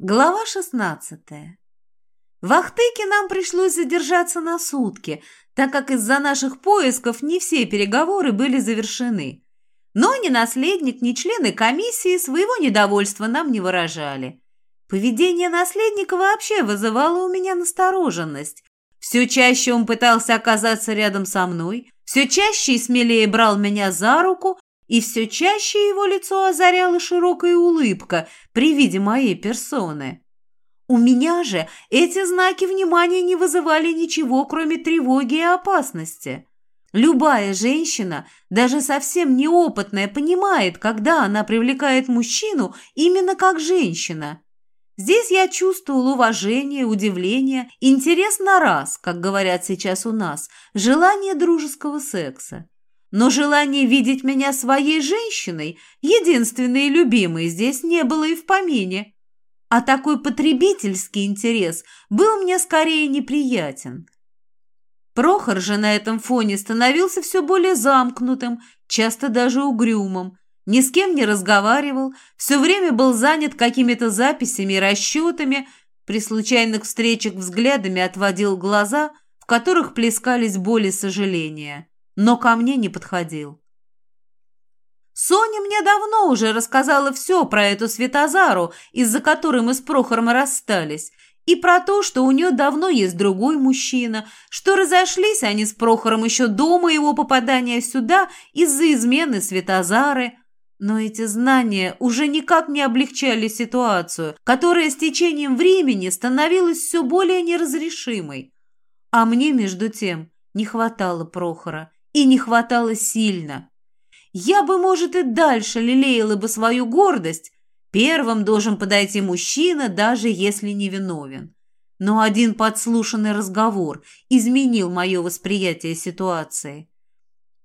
Глава 16. В Ахтыке нам пришлось задержаться на сутки, так как из-за наших поисков не все переговоры были завершены. Но ни наследник, ни члены комиссии своего недовольства нам не выражали. Поведение наследника вообще вызывало у меня настороженность. Все чаще он пытался оказаться рядом со мной, все чаще и смелее брал меня за руку, и все чаще его лицо озаряла широкая улыбка при виде моей персоны. У меня же эти знаки внимания не вызывали ничего, кроме тревоги и опасности. Любая женщина, даже совсем неопытная, понимает, когда она привлекает мужчину именно как женщина. Здесь я чувствовал уважение, удивление, интерес на раз, как говорят сейчас у нас, желание дружеского секса. Но желание видеть меня своей женщиной, единственной и любимой, здесь не было и в помине. А такой потребительский интерес был мне скорее неприятен. Прохор же на этом фоне становился все более замкнутым, часто даже угрюмым, ни с кем не разговаривал, все время был занят какими-то записями и расчетами, при случайных встречах взглядами отводил глаза, в которых плескались боли сожаления но ко мне не подходил. Соня мне давно уже рассказала все про эту Светозару, из-за которой мы с Прохором расстались, и про то, что у нее давно есть другой мужчина, что разошлись они с Прохором еще до моего попадания сюда из-за измены Светозары. Но эти знания уже никак не облегчали ситуацию, которая с течением времени становилась все более неразрешимой. А мне, между тем, не хватало Прохора – и не хватало сильно. Я бы, может, и дальше лелеяла бы свою гордость. Первым должен подойти мужчина, даже если не виновен. Но один подслушанный разговор изменил мое восприятие ситуации.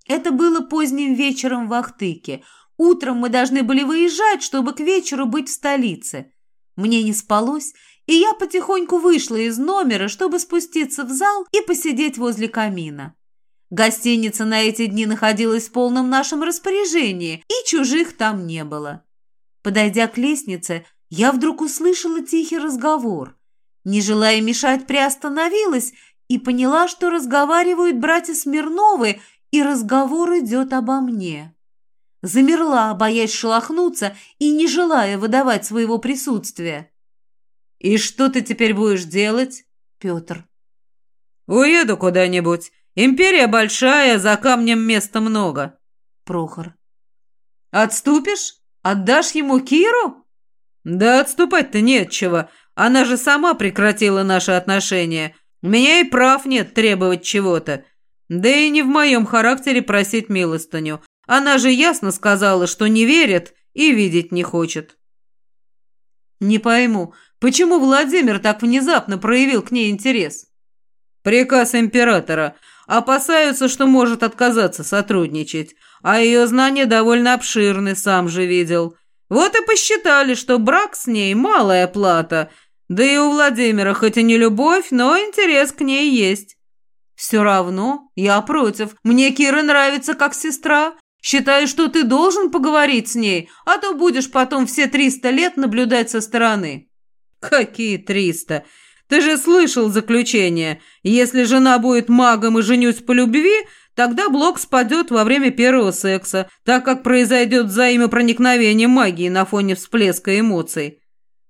Это было поздним вечером в Ахтыке. Утром мы должны были выезжать, чтобы к вечеру быть в столице. Мне не спалось, и я потихоньку вышла из номера, чтобы спуститься в зал и посидеть возле камина. Гостиница на эти дни находилась в полном нашем распоряжении, и чужих там не было. Подойдя к лестнице, я вдруг услышала тихий разговор. Не желая мешать, приостановилась и поняла, что разговаривают братья Смирновы, и разговор идет обо мне. Замерла, боясь шелохнуться и не желая выдавать своего присутствия. «И что ты теперь будешь делать?» Петр. «Уеду куда-нибудь. Империя большая, за камнем места много. Прохор. Отступишь? Отдашь ему Киру? Да отступать-то нечего. Она же сама прекратила наши отношения. У меня и прав нет требовать чего-то. Да и не в моем характере просить милостыню. Она же ясно сказала, что не верит и видеть не хочет. Не пойму, почему Владимир так внезапно проявил к ней интерес? Приказ императора – Опасаются, что может отказаться сотрудничать, а ее знания довольно обширны, сам же видел. Вот и посчитали, что брак с ней – малая плата. Да и у Владимира хоть и не любовь, но интерес к ней есть. Все равно я против. Мне Кира нравится как сестра. Считаю, что ты должен поговорить с ней, а то будешь потом все триста лет наблюдать со стороны». «Какие триста? Ты же слышал заключение. Если жена будет магом и женюсь по любви, тогда блок спадет во время первого секса, так как произойдет взаимопроникновение магии на фоне всплеска эмоций.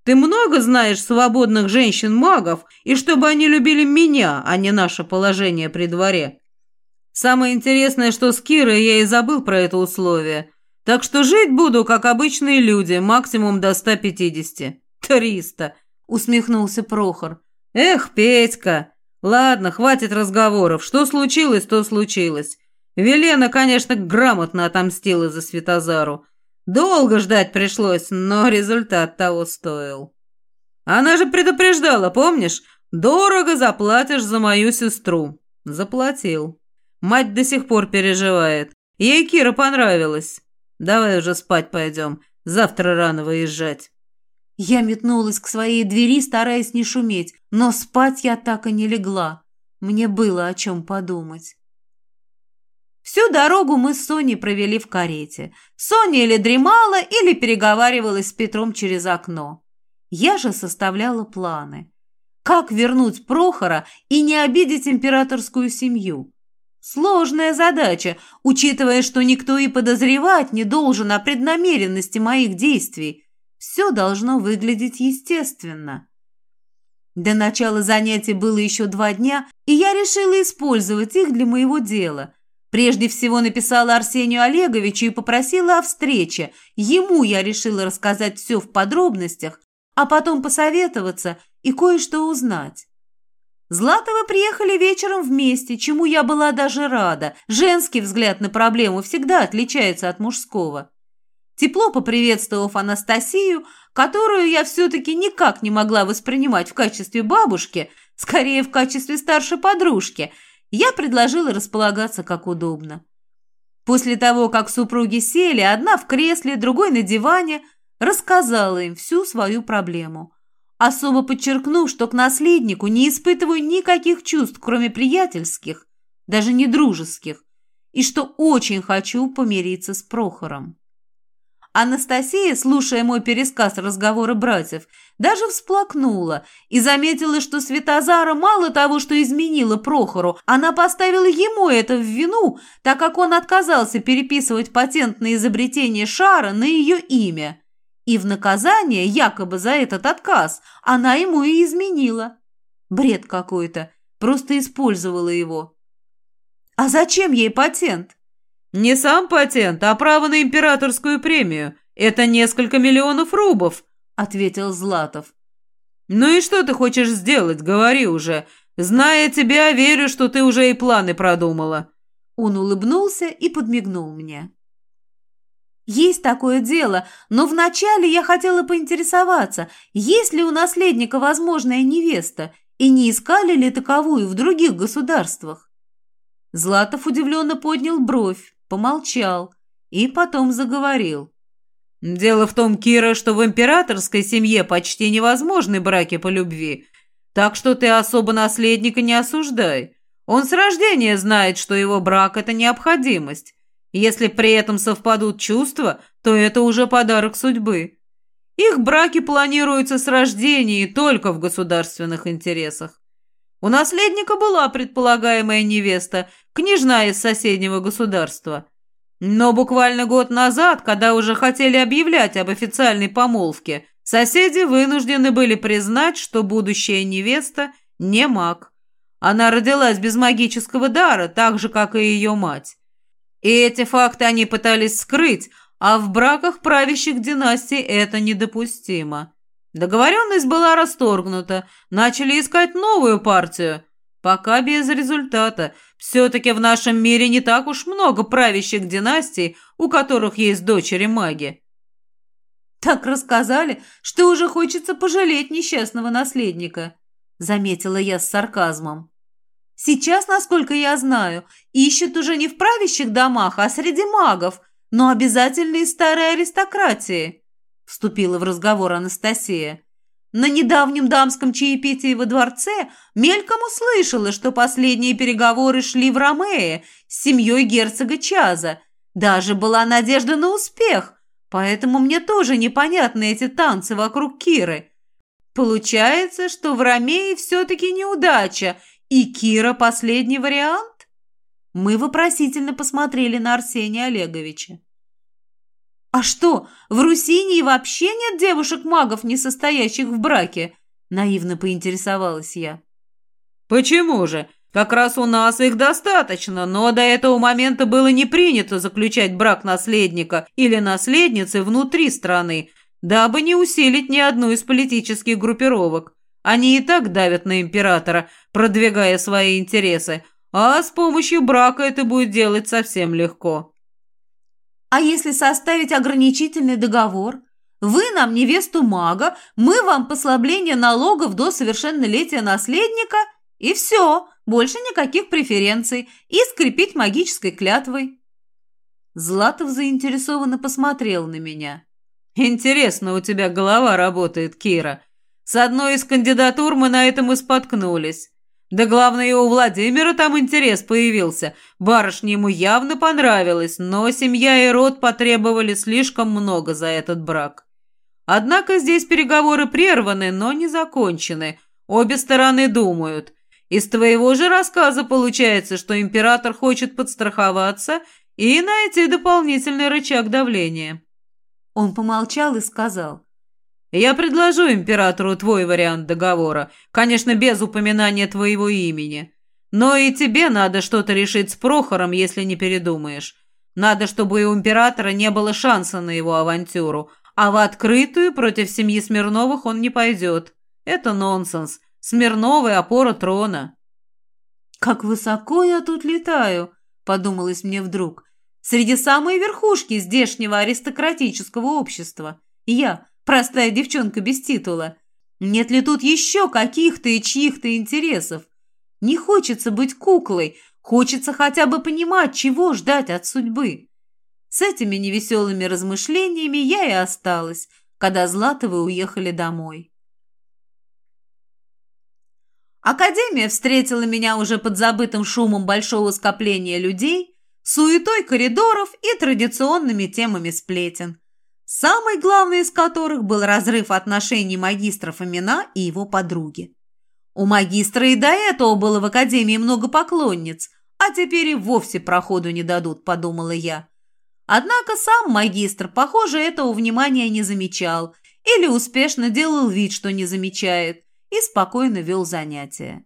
Ты много знаешь свободных женщин-магов, и чтобы они любили меня, а не наше положение при дворе. Самое интересное, что с Кирой я и забыл про это условие. Так что жить буду, как обычные люди, максимум до 150. Триста усмехнулся Прохор. «Эх, Петька! Ладно, хватит разговоров. Что случилось, то случилось. Велена, конечно, грамотно отомстила за Светозару. Долго ждать пришлось, но результат того стоил. Она же предупреждала, помнишь? Дорого заплатишь за мою сестру. Заплатил. Мать до сих пор переживает. Ей Кира понравилась. Давай уже спать пойдем. Завтра рано выезжать. Я метнулась к своей двери, стараясь не шуметь, но спать я так и не легла. Мне было о чем подумать. Всю дорогу мы с Соней провели в карете. Соня или дремала, или переговаривалась с Петром через окно. Я же составляла планы. Как вернуть Прохора и не обидеть императорскую семью? Сложная задача, учитывая, что никто и подозревать не должен о преднамеренности моих действий. Все должно выглядеть естественно. До начала занятий было еще два дня, и я решила использовать их для моего дела. Прежде всего написала Арсению Олеговичу и попросила о встрече. Ему я решила рассказать все в подробностях, а потом посоветоваться и кое-что узнать. Златовы приехали вечером вместе, чему я была даже рада. Женский взгляд на проблему всегда отличается от мужского. Тепло поприветствовав Анастасию, которую я все-таки никак не могла воспринимать в качестве бабушки, скорее в качестве старшей подружки, я предложила располагаться как удобно. После того, как супруги сели, одна в кресле, другой на диване, рассказала им всю свою проблему. Особо подчеркнув, что к наследнику не испытываю никаких чувств, кроме приятельских, даже не дружеских, и что очень хочу помириться с Прохором. Анастасия, слушая мой пересказ разговора братьев, даже всплакнула и заметила, что Светозара мало того, что изменила Прохору, она поставила ему это в вину, так как он отказался переписывать патентное изобретение шара на ее имя. И в наказание, якобы за этот отказ, она ему и изменила. Бред какой-то, просто использовала его. А зачем ей патент? «Не сам патент, а право на императорскую премию. Это несколько миллионов рубов», — ответил Златов. «Ну и что ты хочешь сделать? Говори уже. Зная тебя, верю, что ты уже и планы продумала». Он улыбнулся и подмигнул мне. «Есть такое дело, но вначале я хотела поинтересоваться, есть ли у наследника возможная невеста, и не искали ли таковую в других государствах?» Златов удивленно поднял бровь, помолчал и потом заговорил. «Дело в том, Кира, что в императорской семье почти невозможны браки по любви, так что ты особо наследника не осуждай. Он с рождения знает, что его брак – это необходимость. Если при этом совпадут чувства, то это уже подарок судьбы. Их браки планируются с рождения и только в государственных интересах. У наследника была предполагаемая невеста, княжна из соседнего государства. Но буквально год назад, когда уже хотели объявлять об официальной помолвке, соседи вынуждены были признать, что будущая невеста не маг. Она родилась без магического дара, так же, как и ее мать. И эти факты они пытались скрыть, а в браках правящих династий это недопустимо. Договоренность была расторгнута, начали искать новую партию. Пока без результата. Все-таки в нашем мире не так уж много правящих династий, у которых есть дочери-маги. «Так рассказали, что уже хочется пожалеть несчастного наследника», заметила я с сарказмом. «Сейчас, насколько я знаю, ищут уже не в правящих домах, а среди магов, но обязательно из старой аристократии» вступила в разговор Анастасия. На недавнем дамском чаепитии во дворце мельком услышала, что последние переговоры шли в Ромее с семьей герцога Чаза. Даже была надежда на успех, поэтому мне тоже непонятны эти танцы вокруг Киры. Получается, что в Ромее все-таки неудача, и Кира последний вариант? Мы вопросительно посмотрели на Арсения Олеговича. «А что, в Русинии вообще нет девушек-магов, не состоящих в браке?» Наивно поинтересовалась я. «Почему же? Как раз у нас их достаточно, но до этого момента было не принято заключать брак наследника или наследницы внутри страны, дабы не усилить ни одну из политических группировок. Они и так давят на императора, продвигая свои интересы, а с помощью брака это будет делать совсем легко». А если составить ограничительный договор? Вы нам невесту мага, мы вам послабление налогов до совершеннолетия наследника, и все, больше никаких преференций, и скрепить магической клятвой. Златов заинтересованно посмотрел на меня. «Интересно у тебя голова работает, Кира. С одной из кандидатур мы на этом и споткнулись. Да главное, и у Владимира там интерес появился. Барышне ему явно понравилось, но семья и род потребовали слишком много за этот брак. Однако здесь переговоры прерваны, но не закончены. Обе стороны думают. Из твоего же рассказа получается, что император хочет подстраховаться и найти дополнительный рычаг давления. Он помолчал и сказал. «Я предложу императору твой вариант договора, конечно, без упоминания твоего имени. Но и тебе надо что-то решить с Прохором, если не передумаешь. Надо, чтобы у императора не было шанса на его авантюру, а в открытую против семьи Смирновых он не пойдет. Это нонсенс. Смирновый – опора трона». «Как высоко я тут летаю!» – подумалось мне вдруг. «Среди самой верхушки здешнего аристократического общества. Я – простая девчонка без титула. Нет ли тут еще каких-то и чьих-то интересов? Не хочется быть куклой, хочется хотя бы понимать, чего ждать от судьбы». С этими невеселыми размышлениями я и осталась, когда Златовы уехали домой. Академия встретила меня уже под забытым шумом большого скопления людей, суетой коридоров и традиционными темами сплетен, самый главный из которых был разрыв отношений магистра Фомина и его подруги. У магистра и до этого было в Академии много поклонниц, а теперь и вовсе проходу не дадут, подумала я. Однако сам магистр, похоже, этого внимания не замечал или успешно делал вид, что не замечает, и спокойно вел занятия.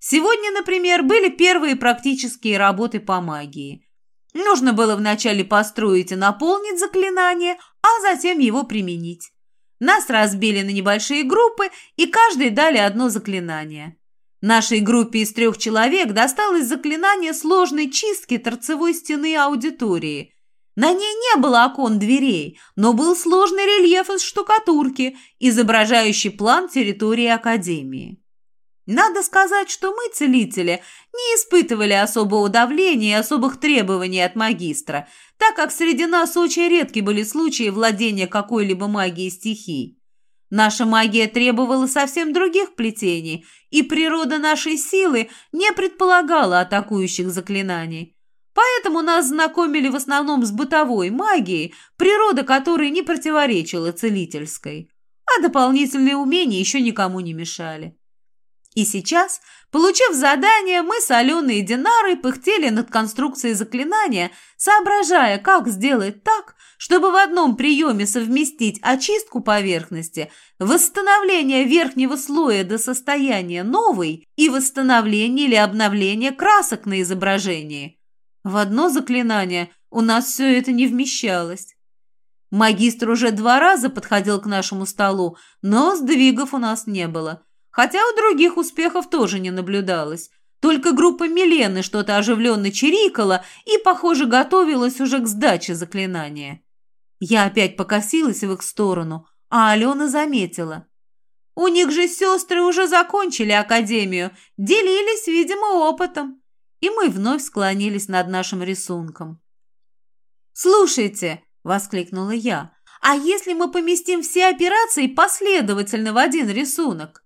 Сегодня, например, были первые практические работы по магии. Нужно было вначале построить и наполнить заклинание, а затем его применить. Нас разбили на небольшие группы, и каждой дали одно заклинание. Нашей группе из трех человек досталось заклинание сложной чистки торцевой стены аудитории – на ней не было окон дверей, но был сложный рельеф из штукатурки, изображающий план территории Академии. Надо сказать, что мы, целители, не испытывали особого давления и особых требований от магистра, так как среди нас очень редки были случаи владения какой-либо магией стихий. Наша магия требовала совсем других плетений, и природа нашей силы не предполагала атакующих заклинаний. Поэтому нас знакомили в основном с бытовой магией, природа которой не противоречила целительской. А дополнительные умения еще никому не мешали. И сейчас, получив задание, мы с Аленой и Динарой пыхтели над конструкцией заклинания, соображая, как сделать так, чтобы в одном приеме совместить очистку поверхности, восстановление верхнего слоя до состояния новой и восстановление или обновление красок на изображении – в одно заклинание у нас все это не вмещалось. Магистр уже два раза подходил к нашему столу, но сдвигов у нас не было. Хотя у других успехов тоже не наблюдалось. Только группа Милены что-то оживленно чирикала и, похоже, готовилась уже к сдаче заклинания. Я опять покосилась в их сторону, а Алена заметила. У них же сестры уже закончили академию, делились, видимо, опытом и мы вновь склонились над нашим рисунком. «Слушайте!» – воскликнула я. «А если мы поместим все операции последовательно в один рисунок?»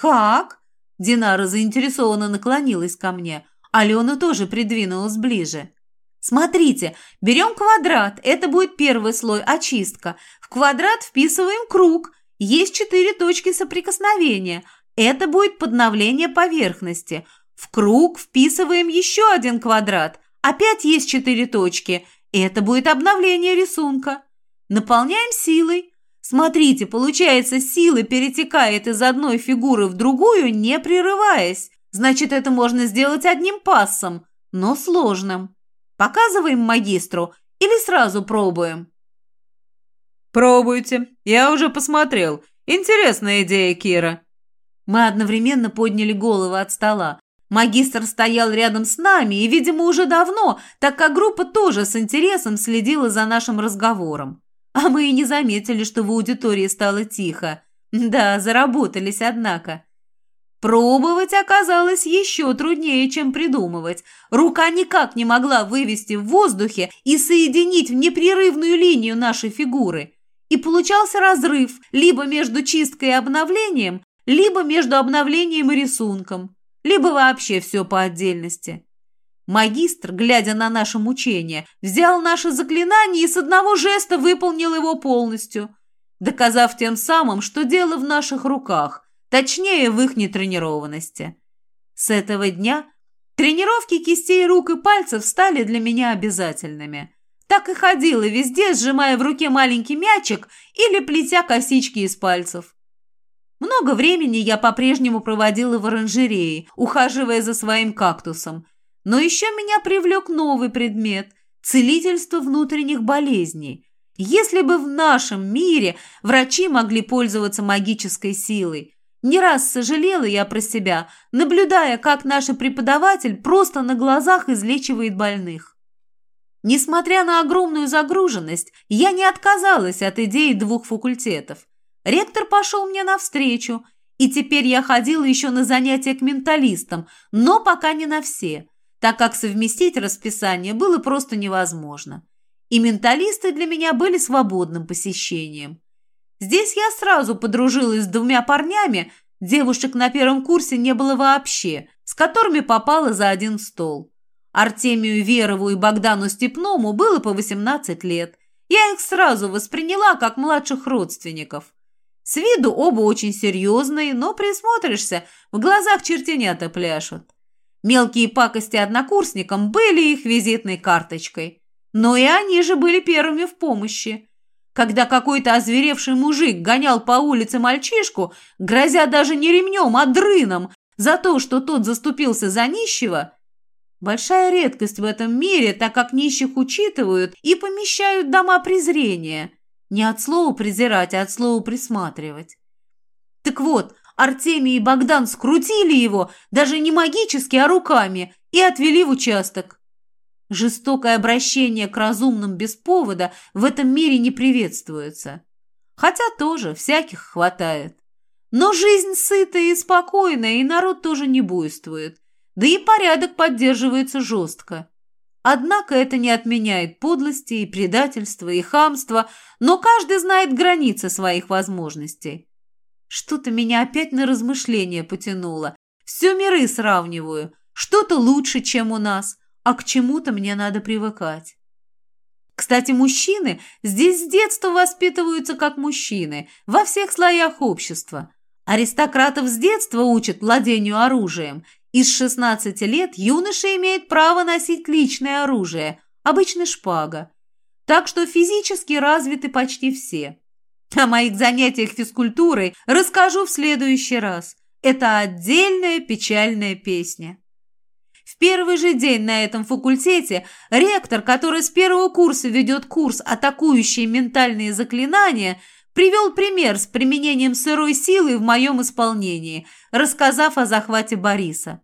«Как?» – Динара заинтересованно наклонилась ко мне. Алена тоже придвинулась ближе. Смотрите, берем квадрат, это будет первый слой очистка. В квадрат вписываем круг, есть четыре точки соприкосновения. Это будет подновление поверхности. В круг вписываем еще один квадрат. Опять есть четыре точки. Это будет обновление рисунка. Наполняем силой. Смотрите, получается, сила перетекает из одной фигуры в другую, не прерываясь. Значит, это можно сделать одним пассом, но сложным. Показываем магистру или сразу пробуем? Пробуйте. Я уже посмотрел. Интересная идея, Кира. Мы одновременно подняли головы от стола. Магистр стоял рядом с нами и, видимо, уже давно, так как группа тоже с интересом следила за нашим разговором. А мы и не заметили, что в аудитории стало тихо. Да, заработались, однако. Пробовать оказалось еще труднее, чем придумывать. Рука никак не могла вывести в воздухе и соединить в непрерывную линию наши фигуры. И получался разрыв либо между чисткой и обновлением, либо между обновлением и рисунком либо вообще все по отдельности. Магистр, глядя на наше мучение, взял наше заклинание и с одного жеста выполнил его полностью. доказав тем самым, что дело в наших руках, точнее, в их нетренированности. С этого дня тренировки кистей рук и пальцев стали для меня обязательными. Так и ходила везде, сжимая в руке маленький мячик или плетя косички из пальцев. Много времени я по-прежнему проводила в оранжерее, ухаживая за своим кактусом. Но еще меня привлек новый предмет – целительство внутренних болезней. Если бы в нашем мире врачи могли пользоваться магической силой. Не раз сожалела я про себя, наблюдая, как наш преподаватель просто на глазах излечивает больных. Несмотря на огромную загруженность, я не отказалась от идеи двух факультетов. Ректор пошел мне навстречу, и теперь я ходила еще на занятия к менталистам, но пока не на все, так как совместить расписание было просто невозможно. И менталисты для меня были свободным посещением. Здесь я сразу подружилась с двумя парнями, девушек на первом курсе не было вообще, с которыми попала за один стол. Артемию Верову и Богдану Степному было по 18 лет. Я их сразу восприняла как младших родственников. С виду оба очень серьезные, но присмотришься, в глазах чертенята пляшут. Мелкие пакости однокурсникам были их визитной карточкой. Но и они же были первыми в помощи. Когда какой-то озверевший мужик гонял по улице мальчишку, грозя даже не ремнем, а дрыном, за то, что тот заступился за нищего, большая редкость в этом мире, так как нищих учитывают и помещают дома презрения – не от слова презирать, а от слова присматривать. Так вот, Артемий и Богдан скрутили его, даже не магически, а руками, и отвели в участок. Жестокое обращение к разумным без повода в этом мире не приветствуется. Хотя тоже всяких хватает. Но жизнь сытая и спокойная, и народ тоже не буйствует. Да и порядок поддерживается жестко. Однако это не отменяет подлости и предательства и хамства, но каждый знает границы своих возможностей. Что-то меня опять на размышления потянуло. Все миры сравниваю. Что-то лучше, чем у нас, а к чему-то мне надо привыкать. Кстати, мужчины здесь с детства воспитываются как мужчины, во всех слоях общества. Аристократов с детства учат владению оружием из 16 лет юноша имеет право носить личное оружие, обычно шпага. Так что физически развиты почти все. О моих занятиях физкультурой расскажу в следующий раз. Это отдельная печальная песня. В первый же день на этом факультете ректор, который с первого курса ведет курс «Атакующие ментальные заклинания», привел пример с применением сырой силы в моем исполнении, рассказав о захвате Бориса.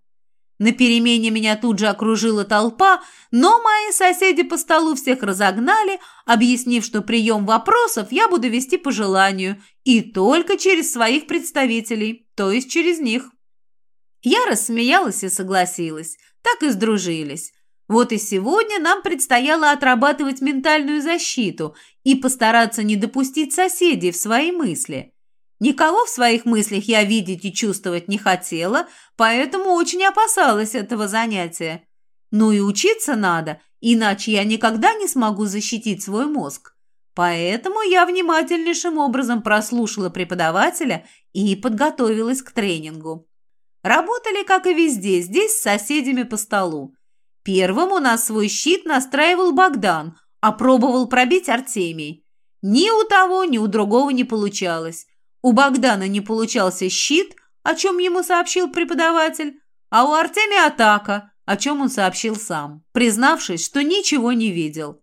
На перемене меня тут же окружила толпа, но мои соседи по столу всех разогнали, объяснив, что прием вопросов я буду вести по желанию и только через своих представителей, то есть через них. Я рассмеялась и согласилась, так и сдружились. Вот и сегодня нам предстояло отрабатывать ментальную защиту и постараться не допустить соседей в свои мысли. Никого в своих мыслях я видеть и чувствовать не хотела, поэтому очень опасалась этого занятия. Ну и учиться надо, иначе я никогда не смогу защитить свой мозг. Поэтому я внимательнейшим образом прослушала преподавателя и подготовилась к тренингу. Работали, как и везде, здесь с соседями по столу. Первым у нас свой щит настраивал Богдан, а пробовал пробить Артемий. Ни у того, ни у другого не получалось. У Богдана не получался щит, о чем ему сообщил преподаватель, а у Артемия атака, о чем он сообщил сам, признавшись, что ничего не видел.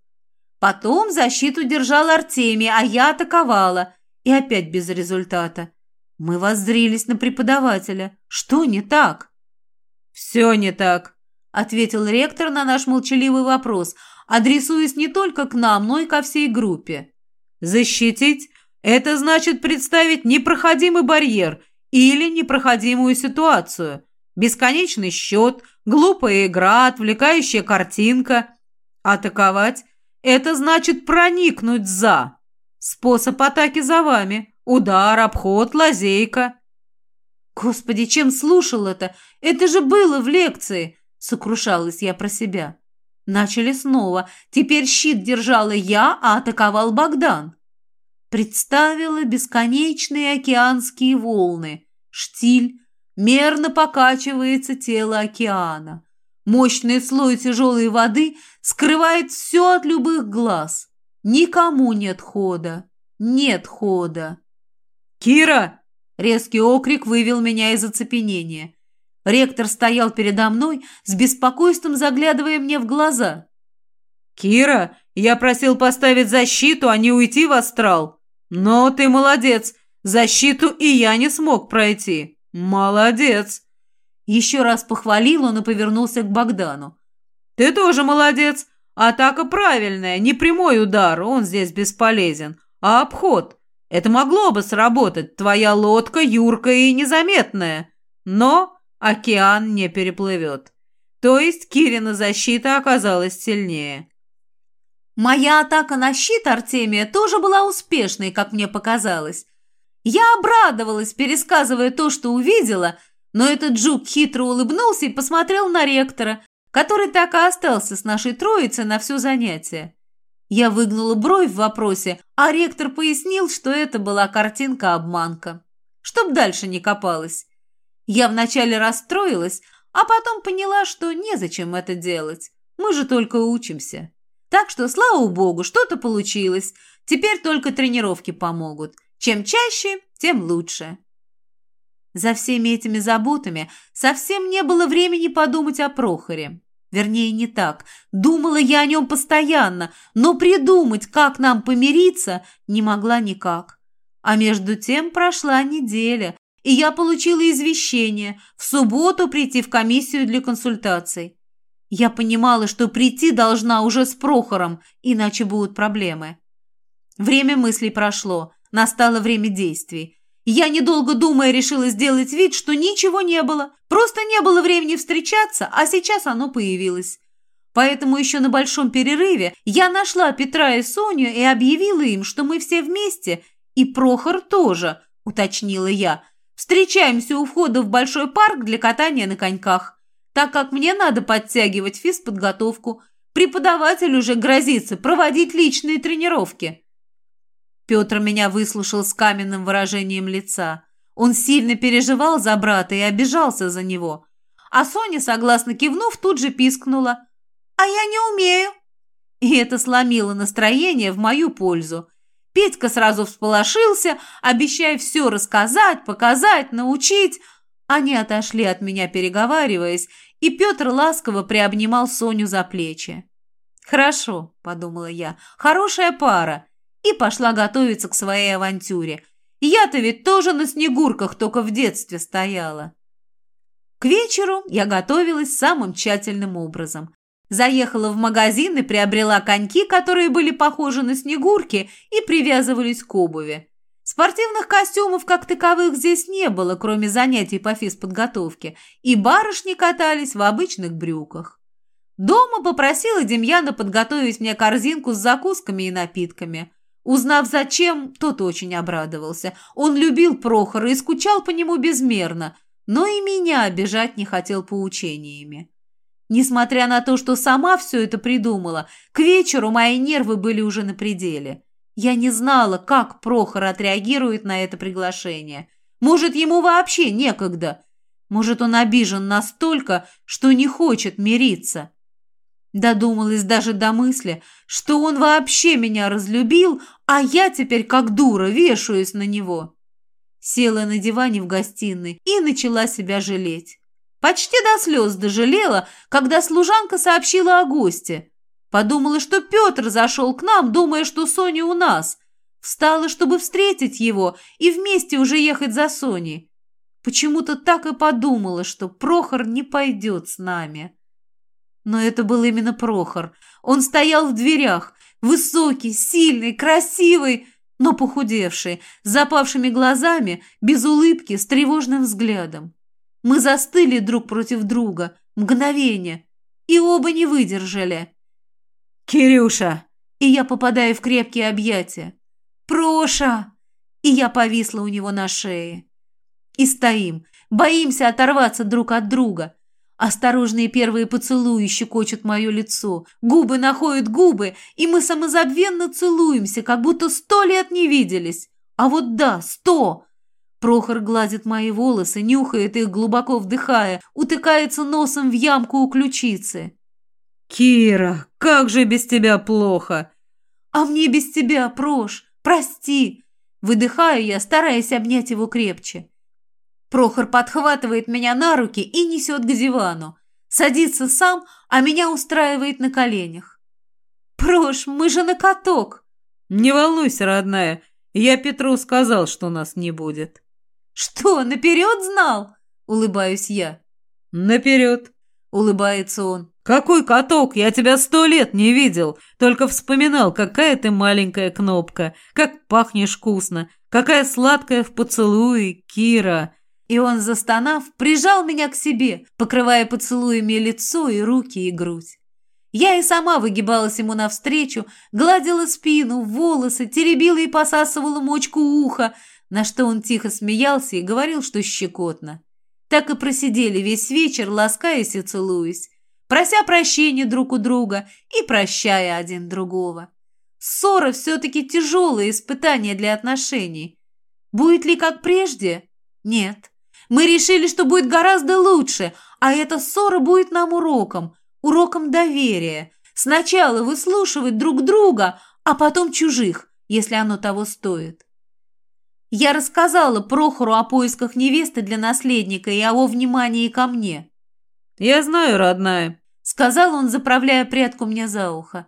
Потом защиту держал Артемий, а я атаковала, и опять без результата. Мы воззрились на преподавателя. Что не так? «Все не так», ответил ректор на наш молчаливый вопрос, адресуясь не только к нам, но и ко всей группе. «Защитить – это значит представить непроходимый барьер или непроходимую ситуацию, бесконечный счет, глупая игра, отвлекающая картинка. Атаковать – это значит проникнуть за. Способ атаки за вами – удар, обход, лазейка». «Господи, чем слушал это? Это же было в лекции!» Сокрушалась я про себя. Начали снова. Теперь щит держала я, а атаковал Богдан. Представила бесконечные океанские волны. Штиль, мерно покачивается тело океана. Мощный слой тяжелой воды скрывает все от любых глаз. Никому нет хода. Нет хода. «Кира!» — резкий окрик вывел меня из оцепенения. Ректор стоял передо мной, с беспокойством заглядывая мне в глаза. «Кира, я просил поставить защиту, а не уйти в астрал. Но ты молодец, защиту и я не смог пройти. Молодец!» Еще раз похвалил он и повернулся к Богдану. «Ты тоже молодец. Атака правильная, не прямой удар, он здесь бесполезен, а обход. Это могло бы сработать, твоя лодка юркая и незаметная. Но океан не переплывет. То есть Кирина защита оказалась сильнее. Моя атака на щит Артемия тоже была успешной, как мне показалось. Я обрадовалась, пересказывая то, что увидела, но этот жук хитро улыбнулся и посмотрел на ректора, который так и остался с нашей троицей на все занятие. Я выгнула бровь в вопросе, а ректор пояснил, что это была картинка-обманка. Чтоб дальше не копалась. Я вначале расстроилась, а потом поняла, что незачем это делать. Мы же только учимся. Так что, слава богу, что-то получилось. Теперь только тренировки помогут. Чем чаще, тем лучше. За всеми этими заботами совсем не было времени подумать о Прохоре. Вернее, не так. Думала я о нем постоянно, но придумать, как нам помириться, не могла никак. А между тем прошла неделя, и я получила извещение в субботу прийти в комиссию для консультаций. Я понимала, что прийти должна уже с Прохором, иначе будут проблемы. Время мыслей прошло, настало время действий. Я, недолго думая, решила сделать вид, что ничего не было. Просто не было времени встречаться, а сейчас оно появилось. Поэтому еще на большом перерыве я нашла Петра и Соню и объявила им, что мы все вместе, и Прохор тоже, уточнила я. Встречаемся у входа в большой парк для катания на коньках, так как мне надо подтягивать физподготовку. Преподаватель уже грозится проводить личные тренировки. Петр меня выслушал с каменным выражением лица. Он сильно переживал за брата и обижался за него. А Соня, согласно кивнув, тут же пискнула. «А я не умею». И это сломило настроение в мою пользу. Петька сразу всполошился, обещая все рассказать, показать, научить. Они отошли от меня, переговариваясь, и Петр ласково приобнимал Соню за плечи. «Хорошо», — подумала я, — «хорошая пара» и пошла готовиться к своей авантюре. Я-то ведь тоже на снегурках только в детстве стояла. К вечеру я готовилась самым тщательным образом. Заехала в магазин и приобрела коньки, которые были похожи на снегурки и привязывались к обуви. Спортивных костюмов как таковых здесь не было, кроме занятий по физподготовке, и барышни катались в обычных брюках. Дома попросила Демьяна подготовить мне корзинку с закусками и напитками. Узнав зачем, тот очень обрадовался. Он любил Прохора и скучал по нему безмерно, но и меня обижать не хотел поучениями. Несмотря на то, что сама все это придумала, к вечеру мои нервы были уже на пределе. Я не знала, как Прохор отреагирует на это приглашение. Может, ему вообще некогда. Может, он обижен настолько, что не хочет мириться. Додумалась даже до мысли, что он вообще меня разлюбил, а я теперь как дура вешаюсь на него. Села на диване в гостиной и начала себя жалеть. Почти до слез дожалела, когда служанка сообщила о госте. Подумала, что Петр зашел к нам, думая, что Соня у нас. Встала, чтобы встретить его и вместе уже ехать за Соней. Почему-то так и подумала, что Прохор не пойдет с нами. Но это был именно Прохор. Он стоял в дверях, высокий, сильный, красивый, но похудевший, с запавшими глазами, без улыбки, с тревожным взглядом. Мы застыли друг против друга, мгновение, и оба не выдержали. «Кирюша!» И я попадаю в крепкие объятия. «Проша!» И я повисла у него на шее. И стоим, боимся оторваться друг от друга – Осторожные первые поцелуи щекочут мое лицо, губы находят губы, и мы самозабвенно целуемся, как будто сто лет не виделись. А вот да, сто! Прохор гладит мои волосы, нюхает их, глубоко вдыхая, утыкается носом в ямку у ключицы. «Кира, как же без тебя плохо!» «А мне без тебя, Прош, прости!» Выдыхаю я, стараясь обнять его крепче. Прохор подхватывает меня на руки и несет к дивану. Садится сам, а меня устраивает на коленях. «Прош, мы же на каток!» «Не волнуйся, родная, я Петру сказал, что нас не будет». «Что, наперед знал?» – улыбаюсь я. «Наперед!» – улыбается он. «Какой каток? Я тебя сто лет не видел. Только вспоминал, какая ты маленькая кнопка, как пахнешь вкусно, какая сладкая в поцелуе, Кира. И он, застонав, прижал меня к себе, покрывая поцелуями лицо и руки и грудь. Я и сама выгибалась ему навстречу, гладила спину, волосы, теребила и посасывала мочку уха, на что он тихо смеялся и говорил, что щекотно. Так и просидели весь вечер, ласкаясь и целуясь, прося прощения друг у друга и прощая один другого. Ссора все-таки тяжелое испытание для отношений. Будет ли как прежде? Нет. Мы решили, что будет гораздо лучше, а эта ссора будет нам уроком, уроком доверия. Сначала выслушивать друг друга, а потом чужих, если оно того стоит. Я рассказала Прохору о поисках невесты для наследника и о его внимании ко мне. «Я знаю, родная», — сказал он, заправляя прядку мне за ухо.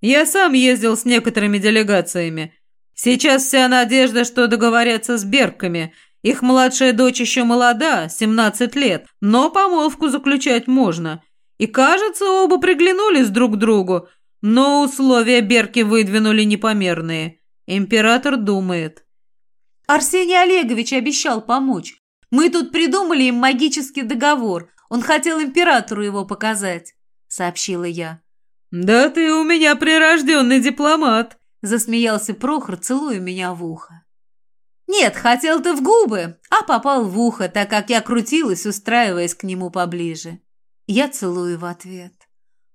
«Я сам ездил с некоторыми делегациями. Сейчас вся надежда, что договорятся с Берками — их младшая дочь еще молода, 17 лет, но помолвку заключать можно. И, кажется, оба приглянулись друг к другу, но условия Берки выдвинули непомерные. Император думает. Арсений Олегович обещал помочь. Мы тут придумали им магический договор. Он хотел императору его показать, сообщила я. Да ты у меня прирожденный дипломат, засмеялся Прохор, целуя меня в ухо. «Нет, хотел ты в губы, а попал в ухо, так как я крутилась, устраиваясь к нему поближе». Я целую в ответ.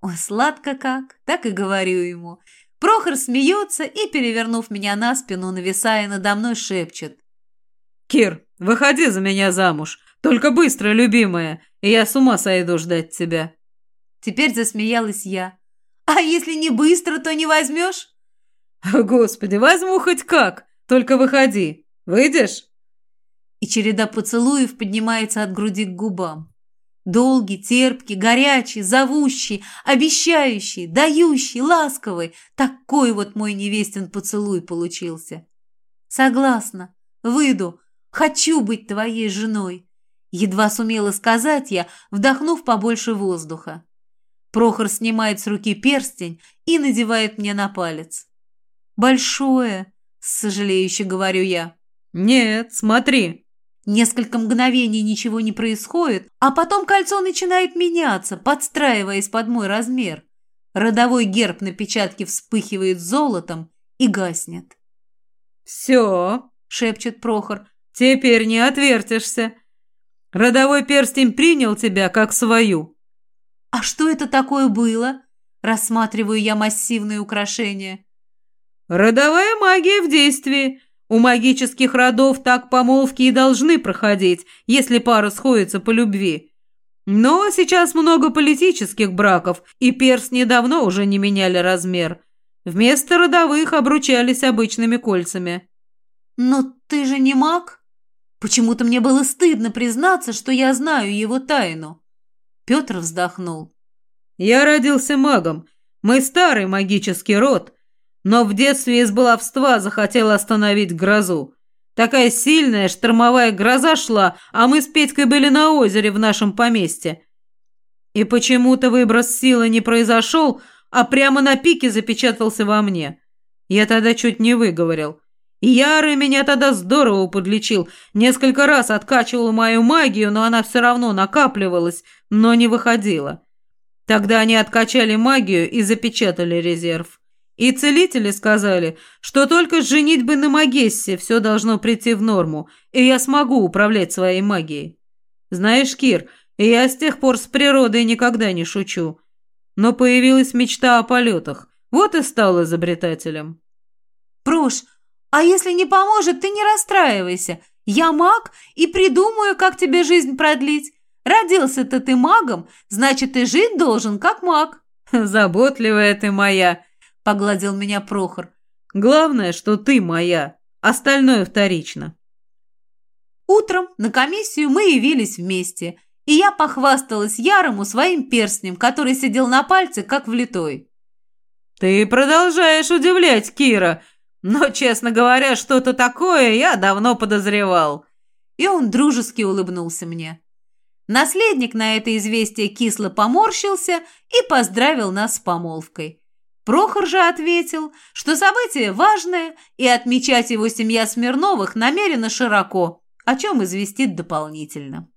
Ой, сладко как, так и говорю ему. Прохор смеется и, перевернув меня на спину, нависая надо мной, шепчет. «Кир, выходи за меня замуж, только быстро, любимая, и я с ума сойду ждать тебя». Теперь засмеялась я. «А если не быстро, то не возьмешь?» «Господи, возьму хоть как, только выходи, Выйдешь?» И череда поцелуев поднимается от груди к губам. Долгий, терпкий, горячий, зовущий, обещающий, дающий, ласковый. Такой вот мой невестин поцелуй получился. Согласна, выйду, хочу быть твоей женой. Едва сумела сказать я, вдохнув побольше воздуха. Прохор снимает с руки перстень и надевает мне на палец. «Большое», — сожалеюще говорю я. «Нет, смотри». Несколько мгновений ничего не происходит, а потом кольцо начинает меняться, подстраиваясь под мой размер. Родовой герб на печатке вспыхивает золотом и гаснет. «Все», — шепчет Прохор, — «теперь не отвертишься. Родовой перстень принял тебя как свою». «А что это такое было?» Рассматриваю я массивные украшения. «Родовая магия в действии. У магических родов так помолвки и должны проходить, если пара сходится по любви. Но сейчас много политических браков, и перстни давно уже не меняли размер. Вместо родовых обручались обычными кольцами. «Но ты же не маг?» Почему-то мне было стыдно признаться, что я знаю его тайну. Петр вздохнул. «Я родился магом. Мы старый магический род, но в детстве из баловства захотел остановить грозу. Такая сильная штормовая гроза шла, а мы с Петькой были на озере в нашем поместье. И почему-то выброс силы не произошел, а прямо на пике запечатался во мне. Я тогда чуть не выговорил. Ярый меня тогда здорово подлечил, несколько раз откачивал мою магию, но она все равно накапливалась, но не выходила. Тогда они откачали магию и запечатали резерв. И целители сказали, что только с женитьбы на Магессе все должно прийти в норму, и я смогу управлять своей магией. Знаешь, Кир, Я с тех пор с природой никогда не шучу. Но появилась мечта о полетах. Вот и стал изобретателем. Пруш, а если не поможет, ты не расстраивайся. Я маг и придумаю, как тебе жизнь продлить. Родился-то ты магом, значит, и жить должен, как маг. Заботливая ты моя, погладил меня Прохор. Главное, что ты моя, остальное вторично. Утром на комиссию мы явились вместе, и я похвасталась Ярому своим перстнем, который сидел на пальце, как влитой. «Ты продолжаешь удивлять, Кира, но, честно говоря, что-то такое я давно подозревал». И он дружески улыбнулся мне. Наследник на это известие кисло поморщился и поздравил нас с помолвкой. Прохор же ответил, что событие важное, и отмечать его семья Смирновых намерена широко, о чем известит дополнительно.